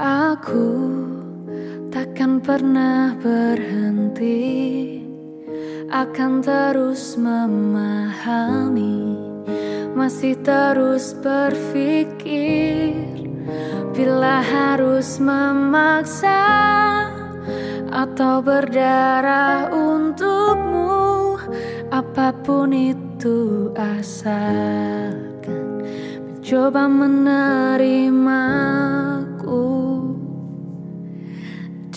Aku takkan pernah berhenti Akan terus memahami Masih terus berpikir Bila harus memaksa Atau berdarah untukmu Apa pun itu asalkan Mencoba menerimaku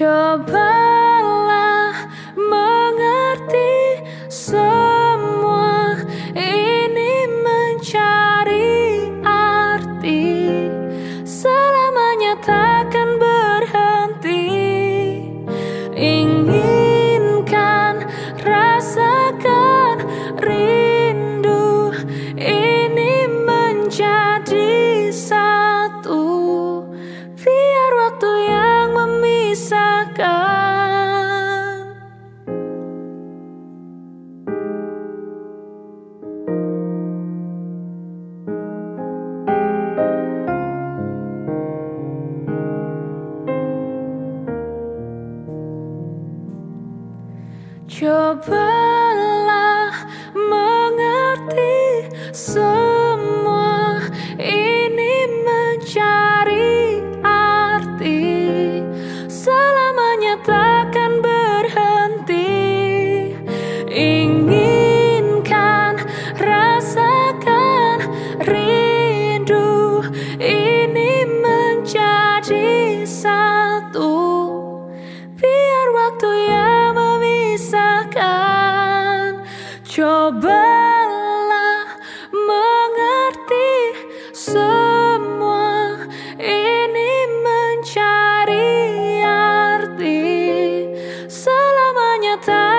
Cobalah Cobalah mengerti semua cobalah mengerti semua. Ini mencari arti. Selamanya takkan